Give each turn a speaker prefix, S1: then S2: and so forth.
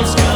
S1: world's gone.